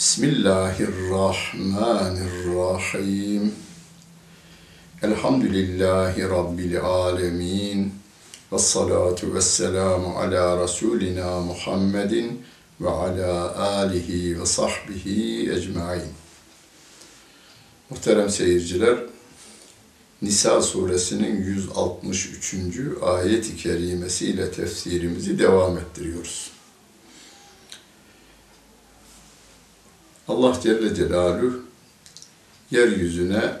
Bismillahirrahmanirrahim. Elhamdülillahi Rabbil alemin. Ve salatu ve selamu ala Resulina Muhammedin ve ala alihi ve sahbihi ecmain. Muhterem seyirciler, Nisa suresinin 163. ayet-i kerimesiyle tefsirimizi devam ettiriyoruz. Allah Celle Celaluhu yeryüzüne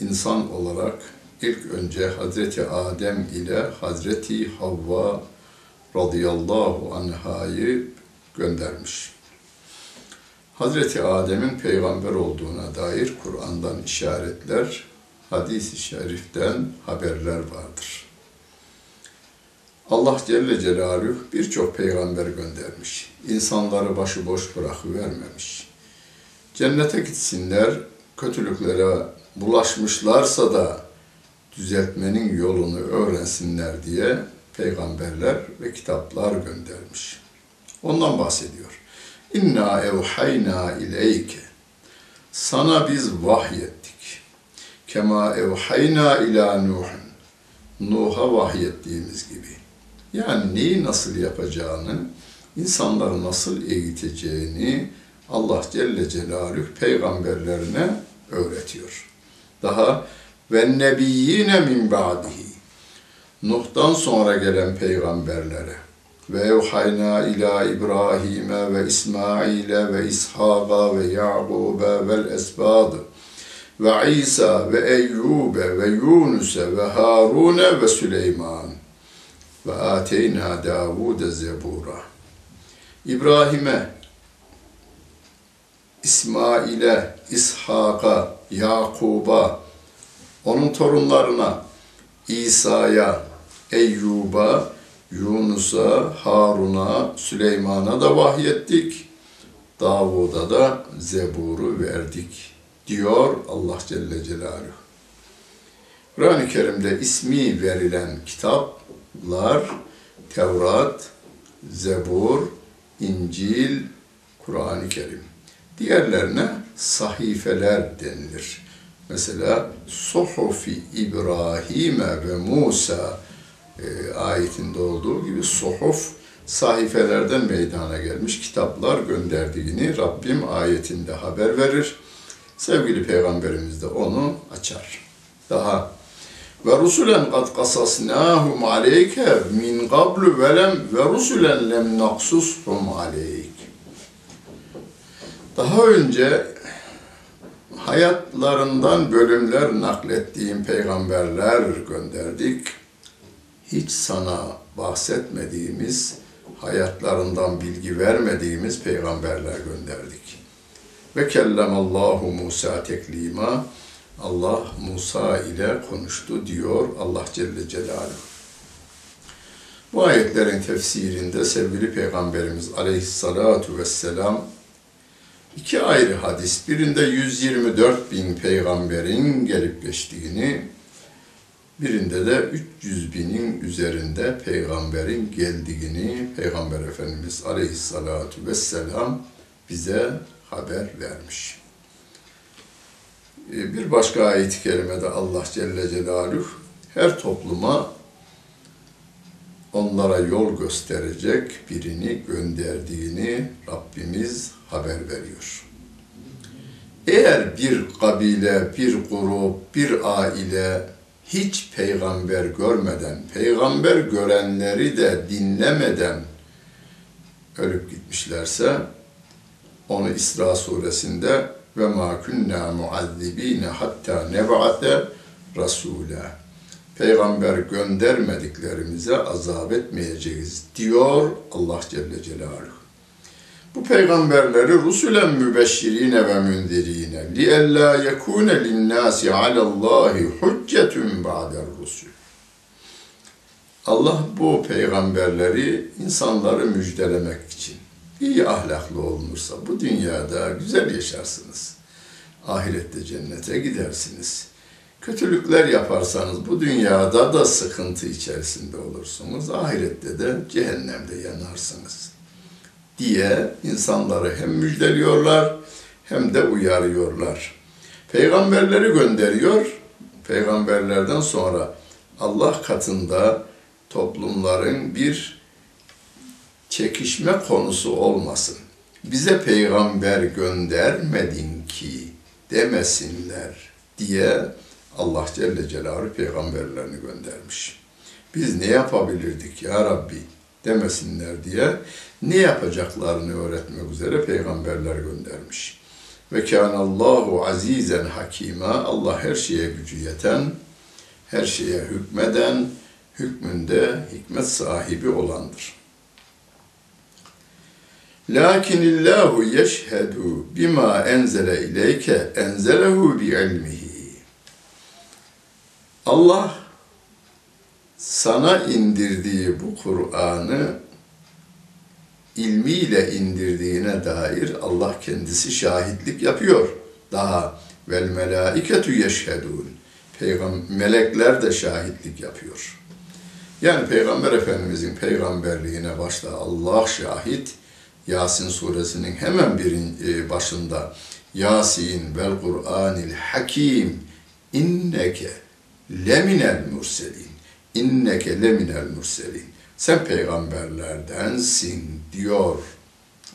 insan olarak ilk önce Hazreti Adem ile Hazreti Havva radıyallahu anhayı göndermiş. Hazreti Adem'in peygamber olduğuna dair Kur'an'dan işaretler, hadis-i şeriften haberler vardır. Allah Celle Celaluhu birçok peygamber göndermiş. İnsanları başıboş bırakıvermemiş. Cennete gitsinler, kötülüklere bulaşmışlarsa da düzeltmenin yolunu öğrensinler diye peygamberler ve kitaplar göndermiş. Ondan bahsediyor. İnna evhayna ileyke. Sana biz vahyettik. Kema evhayna ila Nuh'un. Nuh'a vahyettiğimiz gibi. Yani neyi nasıl yapacağını, insanları nasıl eğiteceğini, Allah Celle Celaluhu peygamberlerine öğretiyor. Daha ve nebiyyine min ba'dihi Nuh'tan sonra gelen peygamberlere ve evhayna ila İbrahim'e ve İsmail'e ve İshak'a ve Ya'qub'e vel esbad ve İsa ve Eyyub'e ve Yunus'e ve Harun'e ve Süleyman ve ateyna Davud'e zebura. İbrahim'e İsmail'e, İshak'a, Yakub'a, onun torunlarına, İsa'ya, Eyyub'a, Yunus'a, Harun'a, Süleyman'a da vahyettik. Davud'a da Zebur'u verdik diyor Allah Celle Celaluhu. Kur'an-ı Kerim'de ismi verilen kitaplar Tevrat, Zebur, İncil, Kur'an-ı Kerim. Diğerlerine sahifeler denilir. Mesela Suhufi İbrahim'e ve Musa e, ayetinde olduğu gibi suhuf sahifelerden meydana gelmiş kitaplar gönderdiğini Rabbim ayetinde haber verir. Sevgili Peygamberimiz de onu açar. Daha ve rusulen kad kasasnahum aleyke min qablu ve lem ve rusulen lem naksushum aleyk. Daha önce hayatlarından bölümler naklettiğim peygamberler gönderdik. Hiç sana bahsetmediğimiz, hayatlarından bilgi vermediğimiz peygamberler gönderdik. Ve kellemallahu Musa teklima. Allah Musa ile konuştu diyor Allah Celle Celaluhu. Bu ayetlerin tefsirinde sevgili Peygamberimiz Aleyhissalatu Vesselam iki ayrı hadis, birinde 124 bin peygamberin gelip geçtiğini, birinde de 300 binin üzerinde peygamberin geldiğini Peygamber Efendimiz Aleyhissalatu Vesselam bize haber vermiş. Ee, bir başka ayet-i kerimede Allah Celle Celaluhu her topluma onlara yol gösterecek birini gönderdiğini Rabbimiz haber veriyor. Eğer bir kabile, bir grup, bir aile hiç peygamber görmeden, peygamber görenleri de dinlemeden ölüp gitmişlerse, onu İsra suresinde ve ma kunna muazzibine hatta neb'ate rasula. Peygamber göndermediklerimize azap etmeyeceğiz diyor Allah Celle Celaluhu. Bu peygamberleri rusulen mübeşşirine ve mündirine li ella yekune linnâsi alallahi hüccetun ba'der rusul. Allah bu peygamberleri insanları müjdelemek için iyi ahlaklı olunursa bu dünyada güzel yaşarsınız. Ahirette cennete gidersiniz. Kötülükler yaparsanız bu dünyada da sıkıntı içerisinde olursunuz. Ahirette de cehennemde yanarsınız. Diye insanları hem müjdeliyorlar hem de uyarıyorlar. Peygamberleri gönderiyor. Peygamberlerden sonra Allah katında toplumların bir çekişme konusu olmasın. Bize peygamber göndermedin ki demesinler diye Allah Celle Celaluhu peygamberlerini göndermiş. Biz ne yapabilirdik ya Rabbi demesinler diye ne yapacaklarını öğretmek üzere peygamberler göndermiş. Ve kânallâhu azizen hakîmâ Allah her şeye gücü yeten, her şeye hükmeden, hükmünde hikmet sahibi olandır. Lakinillahu yeşhedü bima enzele ileyke enzelehu bi ilmihi. Allah sana indirdiği bu Kur'an'ı ilmiyle indirdiğine dair Allah kendisi şahitlik yapıyor. Daha vel melaiketu yeşhedun. Peygam melekler de şahitlik yapıyor. Yani Peygamber Efendimizin peygamberliğine başta Allah şahit, Yasin suresinin hemen birin e, başında Yasin vel Kur'anil Hakim inneke leminel murselin inneke leminel murselin sen peygamberlerdensin diyor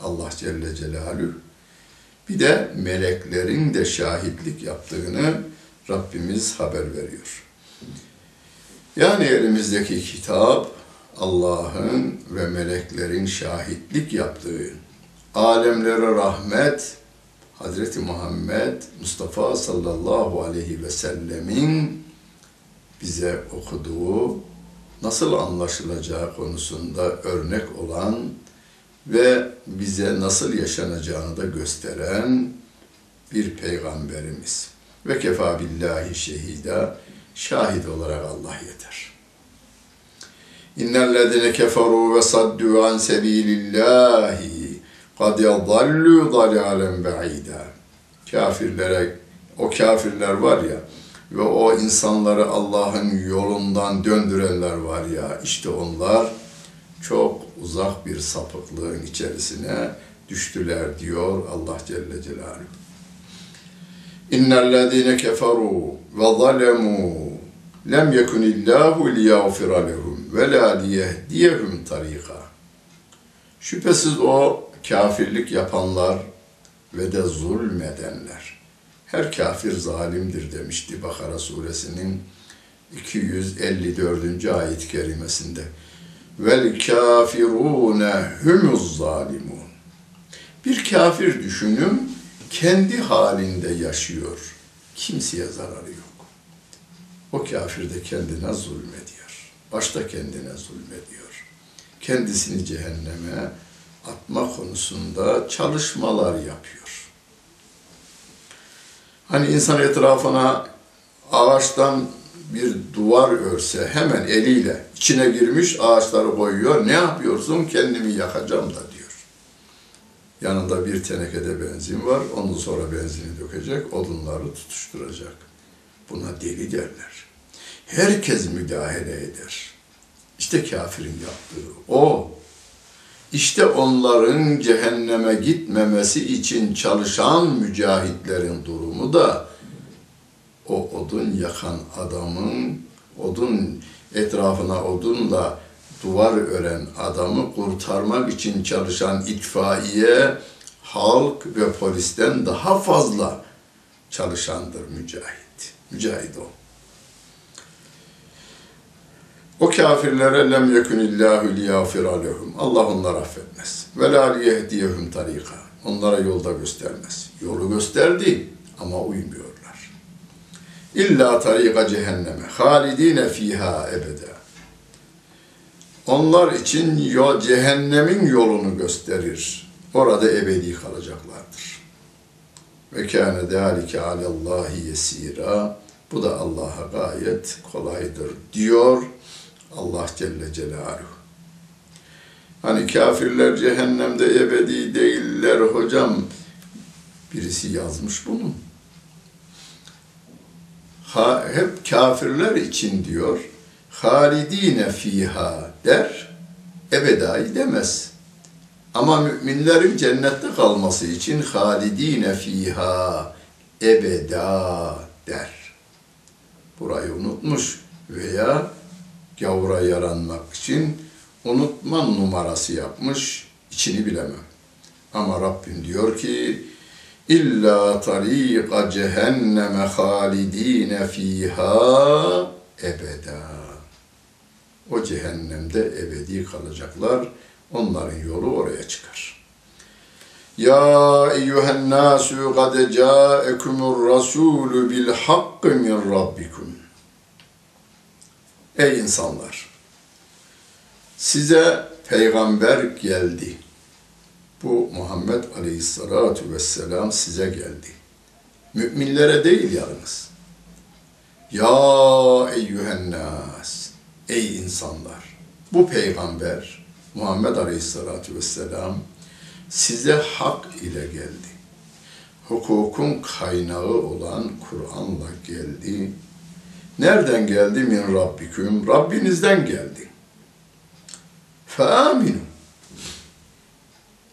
Allah Celle Celaluhu. Bir de meleklerin de şahitlik yaptığını Rabbimiz haber veriyor. Yani elimizdeki kitap Allah'ın ve meleklerin şahitlik yaptığı, alemlere rahmet, Hazreti Muhammed Mustafa sallallahu aleyhi ve sellemin bize okuduğu, nasıl anlaşılacağı konusunda örnek olan ve bize nasıl yaşanacağını da gösteren bir peygamberimiz. Ve kefa billahi şehida, şahit olarak Allah yeter. İnnellezine keferu ve saddu an sebilillahi kad yadallu dalalen ba'ida. Kafirlere, o kafirler var ya ve o insanları Allah'ın yolundan döndürenler var ya, işte onlar çok uzak bir sapıklığın içerisine düştüler diyor Allah Celle Celaluhu. İnnellezîne keferû ve zalemû lem yekunillâhu liyağfira lehum ve lâ liyehdiyehum tarîkâ. Şüphesiz o kafirlik yapanlar ve de zulmedenler. Her kafir zalimdir demişti Bakara suresinin 254. ayet-i kerimesinde. Vel kafirune humuz zalimun. Bir kafir düşünün, kendi halinde yaşıyor. Kimseye zararı yok. O kafir de kendine zulmediyor. Başta kendine zulmediyor. Kendisini cehenneme atma konusunda çalışmalar yapıyor. Hani insan etrafına ağaçtan bir duvar örse hemen eliyle içine girmiş ağaçları koyuyor. Ne yapıyorsun? Kendimi yakacağım da diyor. Yanında bir tenekede benzin var. Ondan sonra benzini dökecek, odunları tutuşturacak. Buna deli derler. Herkes müdahale eder. İşte kafirin yaptığı o. İşte onların cehenneme gitmemesi için çalışan mücahitlerin durumu da o odun yakan adamın odun etrafına odunla duvar ören adamı kurtarmak için çalışan itfaiye, halk ve polisten daha fazla çalışandır mücahit. Mücahit o. O kafirlere lem yekunillahu liyafira lehum. Allah onları affetmez. Ve la liyehdiyehum tarika. Onlara yolda göstermez. Yolu gösterdi ama uymuyorlar. İlla tarika cehenneme. Halidine fiha ebede. Onlar için yol, cehennemin yolunu gösterir. Orada ebedi kalacaklardır. Ve kâne dâlike alallâhi yesîrâ. Bu da Allah'a gayet kolaydır diyor Allah Celle Celaluhu. Hani kafirler cehennemde ebedi değiller hocam. Birisi yazmış bunu. Ha, hep kafirler için diyor. Halidine fiha der. Ebedai demez. Ama müminlerin cennette kalması için halidine fiha ebeda der. Burayı unutmuş veya gavura yaranmak için unutma numarası yapmış, içini bilemem. Ama Rabbim diyor ki, İlla tariqa cehenneme halidine fiha ebeda. O cehennemde ebedi kalacaklar. Onların yolu oraya çıkar. Ya eyyühen nasu kad ca'ekumur rasulü bil hakkı min rabbikum. Ey insanlar! Size peygamber geldi. Bu Muhammed Aleyhisselatu Vesselam size geldi. Müminlere değil yalnız. Ya eyyühen nas! Ey insanlar! Bu peygamber Muhammed Aleyhisselatu Vesselam size hak ile geldi. Hukukun kaynağı olan Kur'an'la geldi. Nereden geldi? Min Rabbiküm. Rabbinizden geldi. Feaminu.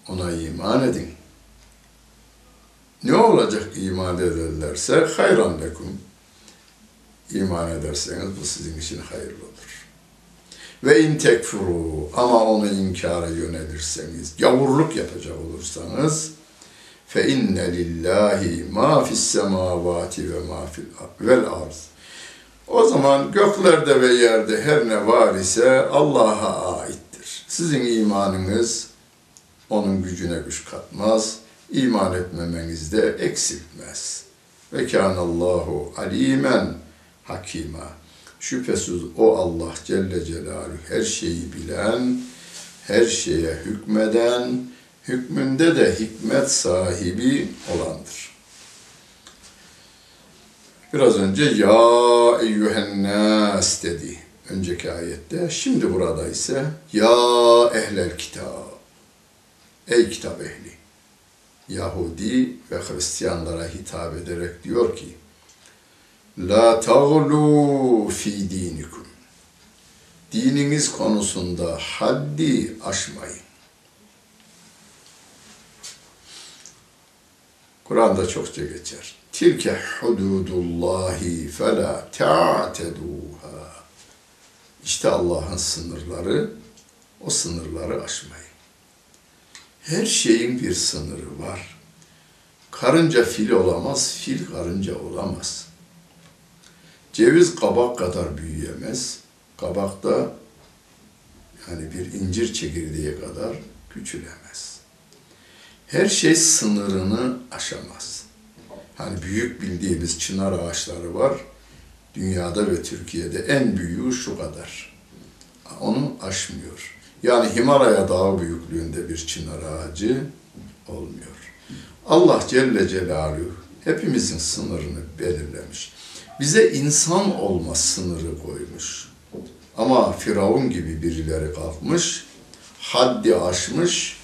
Ona iman edin. Ne olacak iman ederlerse hayran lekum. İman ederseniz bu sizin için hayırlı olur. Ve in tekfuru ama onu inkara yönelirseniz, gavurluk yapacak olursanız fe inne lillahi ma fis semavati ve ma fil arz. O zaman göklerde ve yerde her ne var ise Allah'a aittir. Sizin imanınız onun gücüne güç katmaz, iman etmemeniz de eksiltmez. Ve kânallahu alimen hakima. Şüphesiz o Allah Celle Celaluhu her şeyi bilen, her şeye hükmeden, hükmünde de hikmet sahibi olandır. Biraz önce ya eyyühen nas dedi önceki ayette. Şimdi burada ise ya ehlel kitab. Ey kitap ehli. Yahudi ve Hristiyanlara hitap ederek diyor ki La tağlu fi dinikum. Dininiz konusunda haddi aşmayın. Kur'an'da çokça geçer. Tilke hududullahi fela ta'teduha. İşte Allah'ın sınırları, o sınırları aşmayın. Her şeyin bir sınırı var. Karınca fil olamaz, fil karınca olamaz. Ceviz kabak kadar büyüyemez. Kabak da yani bir incir çekirdeği kadar küçülemez. Her şey sınırını aşamaz. Hani büyük bildiğimiz çınar ağaçları var. Dünyada ve Türkiye'de en büyüğü şu kadar. Onu aşmıyor. Yani Himalaya dağı büyüklüğünde bir çınar ağacı olmuyor. Allah Celle Celaluhu hepimizin sınırını belirlemiş. Bize insan olma sınırı koymuş. Ama Firavun gibi birileri kalkmış, haddi aşmış,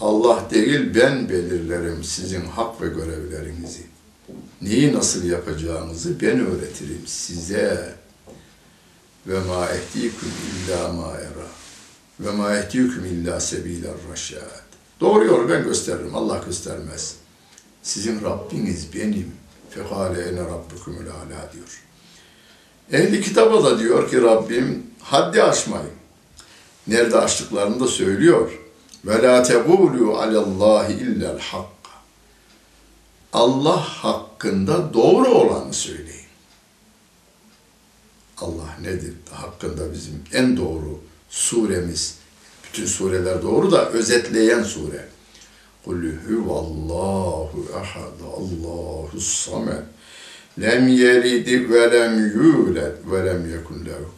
Allah değil ben belirlerim sizin hak ve görevlerinizi. Neyi nasıl yapacağınızı ben öğretirim size. Ve ma ehdiküm illa ma era. Ve ma ehdiküm illa sebiler raşad. Doğru yolu ben gösteririm, Allah göstermez. Sizin Rabbiniz benim. Fekale ene rabbukumul ala diyor. Ehli kitaba da diyor ki Rabbim haddi aşmayın. Nerede aştıklarını da söylüyor. Ve la tegulu alallahi illel hakka. Allah hakkında doğru olanı söyleyin. Allah nedir? Hakkında bizim en doğru suremiz. Bütün sureler doğru da özetleyen sure. Kul huvallahu ehad, Allahu samed. Lem yelid ve lem yulad ve lem yekun lehu.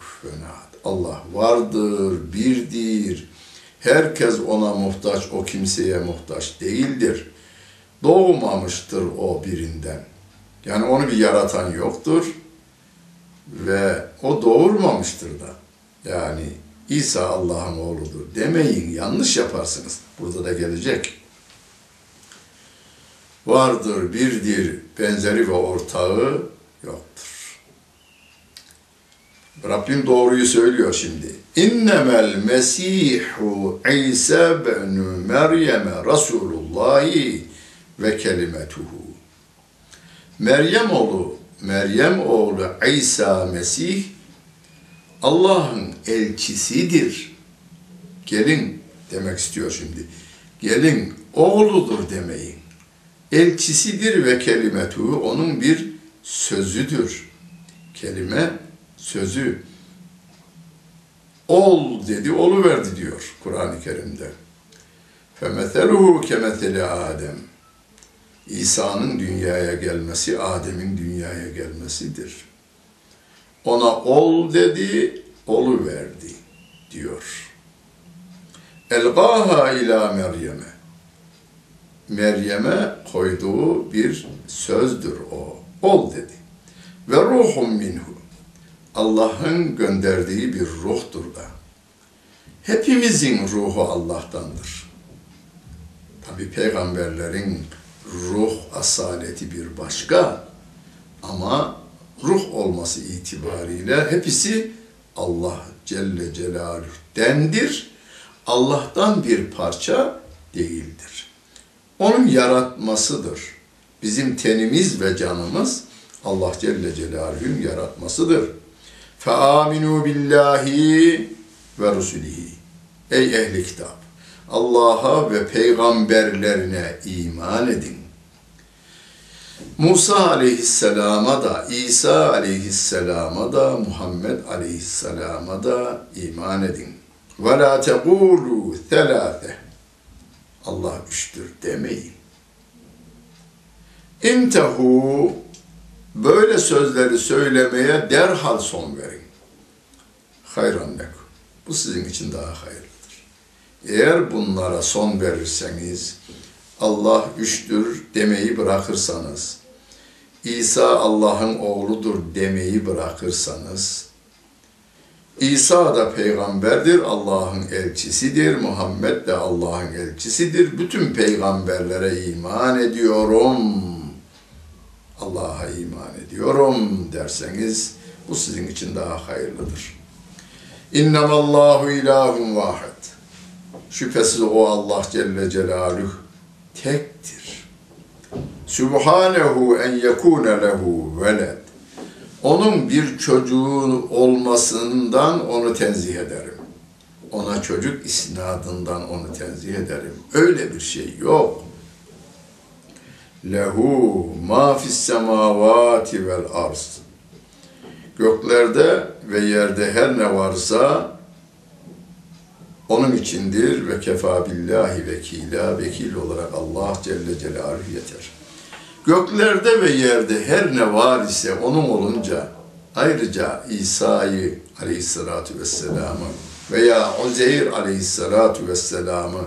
Allah vardır, birdir. Herkes ona muhtaç, o kimseye muhtaç değildir. Doğmamıştır o birinden. Yani onu bir yaratan yoktur ve o doğurmamıştır da. Yani İsa Allah'ın oğludur demeyin, yanlış yaparsınız. Burada da gelecek. Vardır, birdir, benzeri ve ortağı yoktur. Rabbim doğruyu söylüyor şimdi. İnnemel Mesihu İsa benü Meryem'e Resulullahi ve kelimetuhu. Meryem oğlu, Meryem oğlu İsa Mesih Allah'ın elçisidir. Gelin demek istiyor şimdi. Gelin oğludur demeyin. Elçisidir ve kelimetu onun bir sözüdür. Kelime sözü. Ol dedi, olu verdi diyor Kur'an-ı Kerim'de. Femetheluhu kemetheli Adem. İsa'nın dünyaya gelmesi, Adem'in dünyaya gelmesidir. Ona ol dedi, olu verdi diyor. Elgaha ila Meryem'e. Meryem'e koyduğu bir sözdür o. Ol dedi. Ve ruhum minhu. Allah'ın gönderdiği bir ruhtur da. Hepimizin ruhu Allah'tandır. Tabi peygamberlerin ruh asaleti bir başka ama ruh olması itibariyle hepsi Allah Celle Celaluhu'dendir. Allah'tan bir parça değildir. Onun yaratmasıdır. Bizim tenimiz ve canımız Allah Celle Celaluhu'nun yaratmasıdır. فَآمِنُوا billahi ve rusulihi. Ey ehli kitap! Allah'a ve peygamberlerine iman edin. Musa aleyhisselama da, İsa aleyhisselama da, Muhammed aleyhisselama da iman edin. Ve la tegulu thelâfe. Allah üçtür demeyin. İntehu böyle sözleri söylemeye derhal son verin. Hayran lekum. Bu sizin için daha hayırlıdır. Eğer bunlara son verirseniz, Allah üçtür demeyi bırakırsanız, İsa Allah'ın oğludur demeyi bırakırsanız, İsa da peygamberdir, Allah'ın elçisidir, Muhammed de Allah'ın elçisidir. Bütün peygamberlere iman ediyorum. Allah'a iman ediyorum derseniz bu sizin için daha hayırlıdır. İnnemallahu ilahun vahid. Şüphesiz o Allah Celle Celaluhu tektir. Subhanehu en yekune lehu veled. Onun bir çocuğu olmasından onu tenzih ederim. Ona çocuk isnadından onu tenzih ederim. Öyle bir şey yok. Lehu ma fis semavati vel arz. Göklerde ve yerde her ne varsa onun içindir ve kefa billahi vekila vekil olarak Allah Celle Celaluhu yeter. Göklerde ve yerde her ne var ise onun olunca ayrıca İsa'yı aleyhissalatu vesselam'ı veya Uzeyr aleyhissalatu vesselam'ı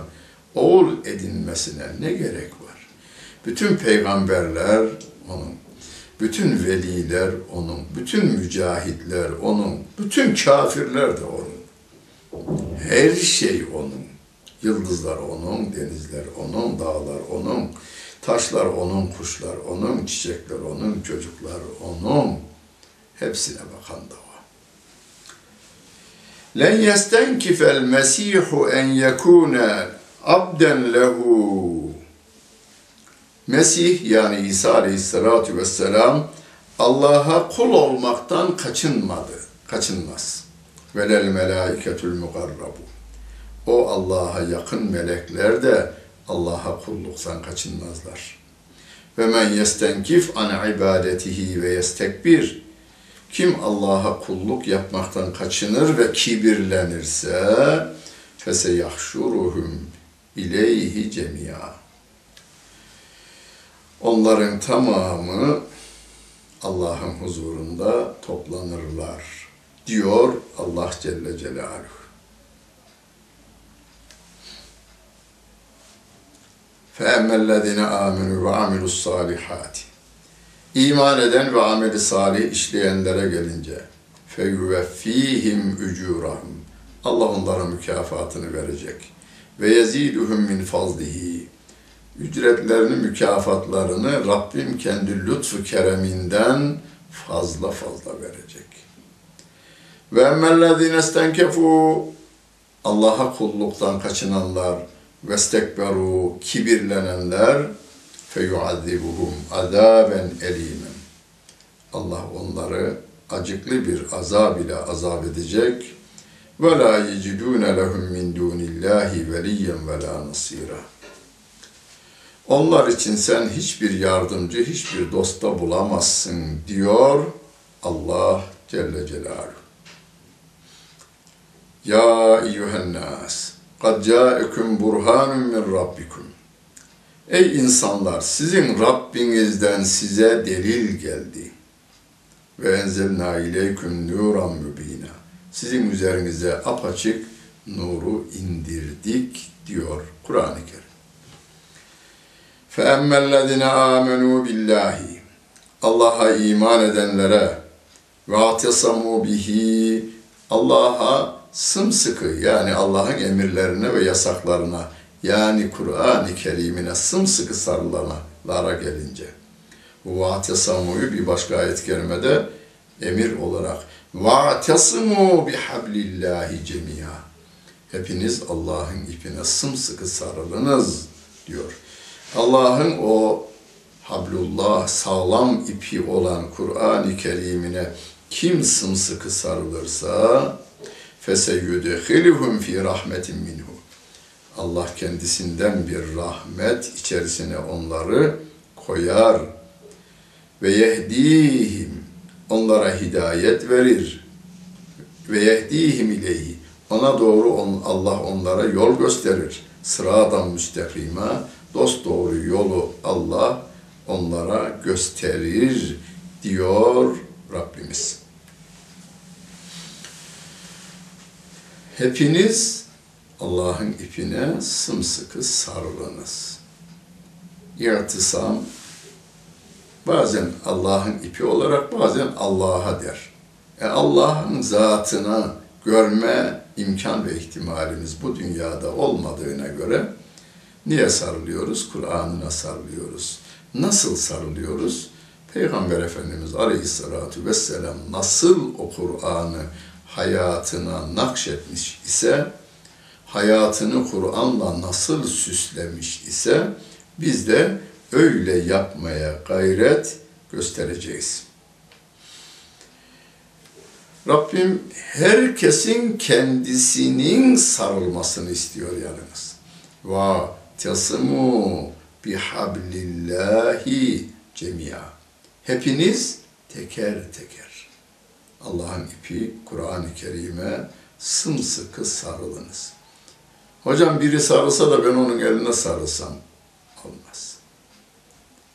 oğul edinmesine ne gerek? Bütün peygamberler onun, bütün veliler onun, bütün mücahitler onun, bütün kafirler de onun. Her şey onun. Yıldızlar onun, denizler onun, dağlar onun, taşlar onun, kuşlar onun, çiçekler onun, çocuklar onun. Hepsine bakan da o. Len yestenkifel mesihu en yekune abden lehu. Mesih yani İsa aleyhissalatu vesselam Allah'a kul olmaktan kaçınmadı, kaçınmaz. Velel melaiketül mukarrabu. O Allah'a yakın melekler de Allah'a kulluktan kaçınmazlar. Ve men yestenkif an ibadetihi ve yestekbir. Kim Allah'a kulluk yapmaktan kaçınır ve kibirlenirse feseyahşuruhum ileyhi cemia. Onların tamamı Allah'ın huzurunda toplanırlar diyor Allah Celle Celaluhu. فَاَمَّا الَّذِينَ آمَنُوا وَعَمِلُوا الصَّالِحَاتِ İman eden ve ameli salih işleyenlere gelince فَيُوَفِّيهِمْ اُجُورَهُمْ Allah onlara mükafatını verecek. Ve yeziduhum min fazlihi. Ücretlerini, mükafatlarını Rabbim kendi lütfu kereminden fazla fazla verecek. Ve emmellezine istenkefu Allah'a kulluktan kaçınanlar ve stekberu kibirlenenler feyuazzibuhum azaben elimen. Allah onları acıklı bir azab ile azap edecek. Ve la yecidune lehum min dunillahi veliyen ve la nasira. Onlar için sen hiçbir yardımcı, hiçbir dosta bulamazsın diyor Allah Celle Celaluhu. Ya eyyühen nas, kad câekum burhanun min rabbikum. Ey insanlar, sizin Rabbinizden size delil geldi. Ve enzelna ileyküm nuran mübina. Sizin üzerinize apaçık nuru indirdik diyor Kur'an-ı Kerim. فَاَمَّا الَّذِينَ آمَنُوا بِاللّٰهِ Allah'a iman edenlere ve atesamu bihi Allah'a sımsıkı yani Allah'ın emirlerine ve yasaklarına yani Kur'an-ı Kerim'ine sımsıkı sarılanlara gelince vatesamu'yu bir başka ayet-i kerimede emir olarak vaatesimu bihablillahi cemia hepiniz Allah'ın ipine sımsıkı sarılınız diyor. Allah'ın o hablullah sağlam ipi olan Kur'an-ı Kerim'ine kim sımsıkı sarılırsa feseyyudekhiluhum fi rahmetin minhu. Allah kendisinden bir rahmet içerisine onları koyar ve yehdihim onlara hidayet verir ve yehdihim ileyhi ona doğru Allah onlara yol gösterir. Sıradan müstakima dost doğru yolu Allah onlara gösterir diyor Rabbimiz. Hepiniz Allah'ın ipine sımsıkı sarılınız. İrtisam bazen Allah'ın ipi olarak bazen Allah'a der. E Allah'ın zatına görme imkan ve ihtimalimiz bu dünyada olmadığına göre niye sarılıyoruz? Kur'an'ına sarılıyoruz. Nasıl sarılıyoruz? Peygamber Efendimiz Aleyhisselatü Vesselam nasıl o Kur'an'ı hayatına nakşetmiş ise, hayatını Kur'an'la nasıl süslemiş ise, biz de öyle yapmaya gayret göstereceğiz. Rabbim herkesin kendisinin sarılmasını istiyor yalnız. Ve tesimu bihablillahi cemia. Hepiniz teker teker. Allah'ın ipi Kur'an-ı Kerim'e sımsıkı sarılınız. Hocam biri sarılsa da ben onun eline sarılsam olmaz.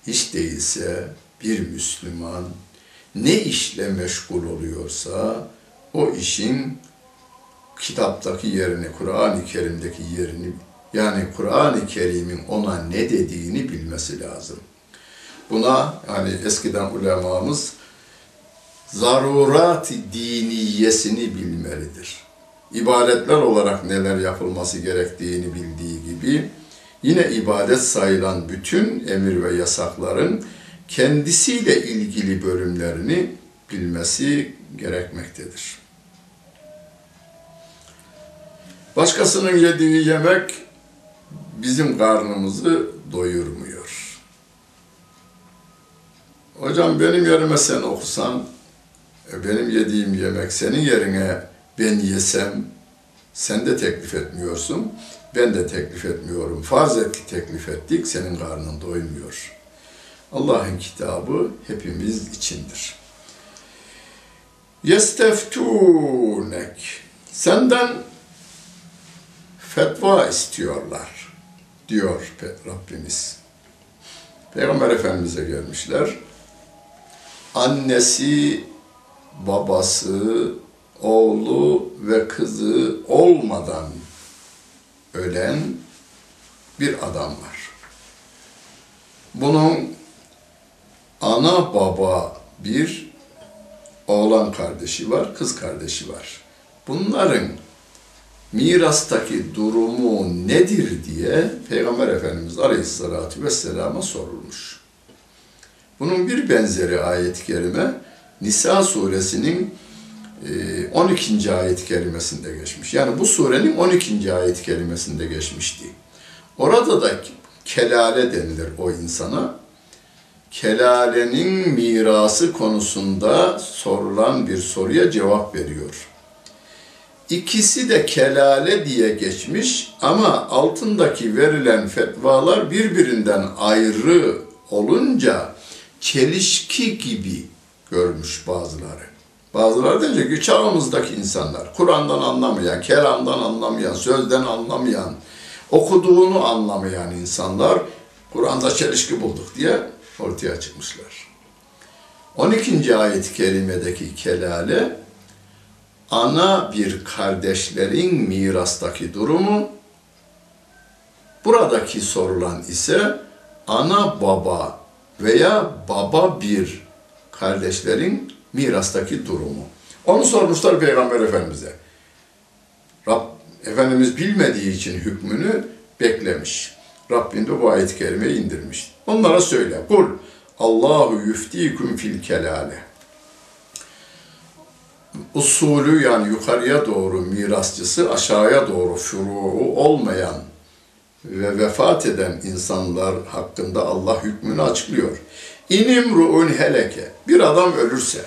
Hiç değilse bir Müslüman ne işle meşgul oluyorsa o işin kitaptaki yerini, Kur'an-ı Kerim'deki yerini yani Kur'an-ı Kerim'in ona ne dediğini bilmesi lazım. Buna yani eskiden ulemamız zarurat diniyesini bilmelidir. İbadetler olarak neler yapılması gerektiğini bildiği gibi yine ibadet sayılan bütün emir ve yasakların kendisiyle ilgili bölümlerini bilmesi gerekmektedir. Başkasının yediği yemek bizim karnımızı doyurmuyor. Hocam benim yerime sen okusan, e, benim yediğim yemek senin yerine ben yesem, sen de teklif etmiyorsun, ben de teklif etmiyorum. Farz et ki teklif ettik, senin karnın doymuyor. Allah'ın kitabı hepimiz içindir. Yesteftunek. Senden fetva istiyorlar diyor Rabbimiz. Peygamber Efendimiz'e gelmişler. Annesi, babası, oğlu ve kızı olmadan ölen bir adam var. Bunun ana baba bir oğlan kardeşi var, kız kardeşi var. Bunların mirastaki durumu nedir diye Peygamber Efendimiz Aleyhisselatü Vesselam'a sorulmuş. Bunun bir benzeri ayet-i kerime Nisa suresinin 12. E, ayet-i kerimesinde geçmiş. Yani bu surenin 12. ayet-i kerimesinde geçmişti. Orada da kelale denilir o insana. Kelalenin mirası konusunda sorulan bir soruya cevap veriyor. İkisi de kelale diye geçmiş ama altındaki verilen fetvalar birbirinden ayrı olunca çelişki gibi görmüş bazıları. Bazıları deyince ki çağımızdaki insanlar, Kur'an'dan anlamayan, kelamdan anlamayan, sözden anlamayan, okuduğunu anlamayan insanlar Kur'an'da çelişki bulduk diye ortaya çıkmışlar. 12. ayet-i kerimedeki kelale ana bir kardeşlerin mirastaki durumu, buradaki sorulan ise ana baba veya baba bir kardeşlerin mirastaki durumu. Onu sormuşlar Peygamber Efendimiz'e. Rab, Efendimiz bilmediği için hükmünü beklemiş. Rabbim de bu ayet-i kerimeyi indirmiş. Onlara söyle. Kul Allahu yuftikum fil kelale. Usulü yani yukarıya doğru mirasçısı, aşağıya doğru furu olmayan ve vefat eden insanlar hakkında Allah hükmünü açıklıyor. İnimru'un heleke. Bir adam ölürse.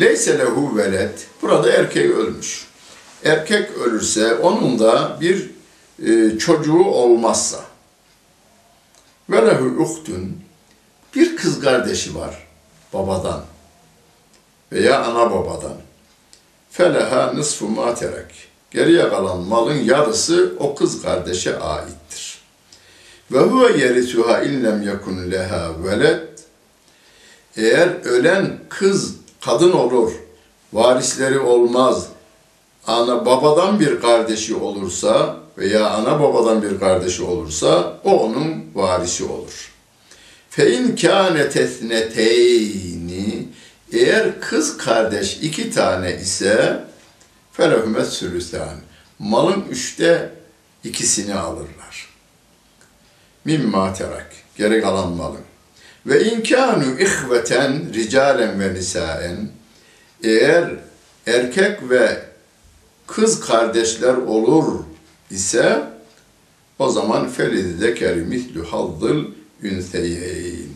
Leyse lehu velet. Burada erkek ölmüş. Erkek ölürse onun da bir e, çocuğu olmazsa. Ve lehu uhtun. Bir kız kardeşi var babadan veya ana babadan. Feleha nısfu ma terek. Geriye kalan malın yarısı o kız kardeşe aittir. Ve huve yerisuha illem yakun leha veled. Eğer ölen kız kadın olur, varisleri olmaz, ana babadan bir kardeşi olursa veya ana babadan bir kardeşi olursa o onun varisi olur. Fe in kâne tesneteyni eğer kız kardeş iki tane ise felehümet sülüsen malın üçte ikisini alırlar. Mimma terak geri kalan malın. Ve inkânu ihveten ricalen ve nisaen eğer erkek ve kız kardeşler olur ise o zaman felidi de keri mislü hazzıl ünseyeyn.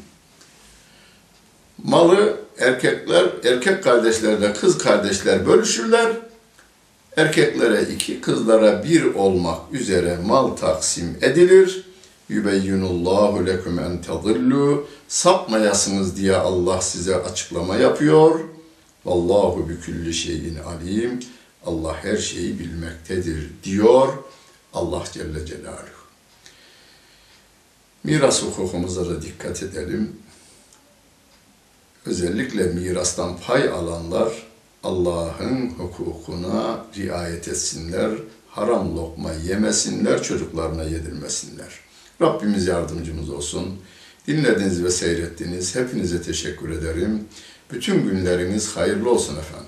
Malı erkekler, erkek kardeşlerle kız kardeşler bölüşürler. Erkeklere iki, kızlara bir olmak üzere mal taksim edilir. Yübeyyinullahu leküm en tadillu. Sapmayasınız diye Allah size açıklama yapıyor. Vallahu bi şeyin alim. Allah her şeyi bilmektedir diyor Allah Celle Celaluhu. Miras hukukumuza da dikkat edelim. Özellikle mirastan pay alanlar Allah'ın hukukuna riayet etsinler, haram lokma yemesinler, çocuklarına yedirmesinler. Rabbimiz yardımcımız olsun. Dinlediniz ve seyrettiniz. Hepinize teşekkür ederim. Bütün günleriniz hayırlı olsun efendim.